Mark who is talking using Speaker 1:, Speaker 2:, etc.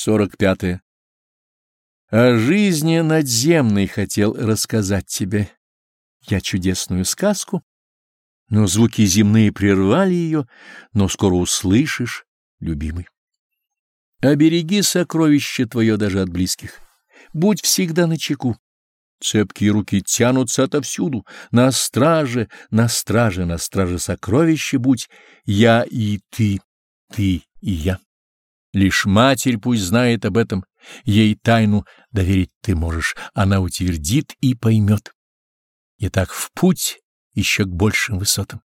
Speaker 1: 45. -е. О жизни надземной хотел рассказать тебе я чудесную сказку, но звуки земные прервали ее, но скоро услышишь, любимый. Обереги сокровище твое даже от близких. Будь всегда начеку. Цепкие руки тянутся отовсюду. На страже, на страже, на страже сокровища будь. Я и ты, ты и я. Лишь матерь пусть знает об этом. Ей тайну доверить ты можешь. Она утвердит и поймет. Итак, в путь еще к большим высотам.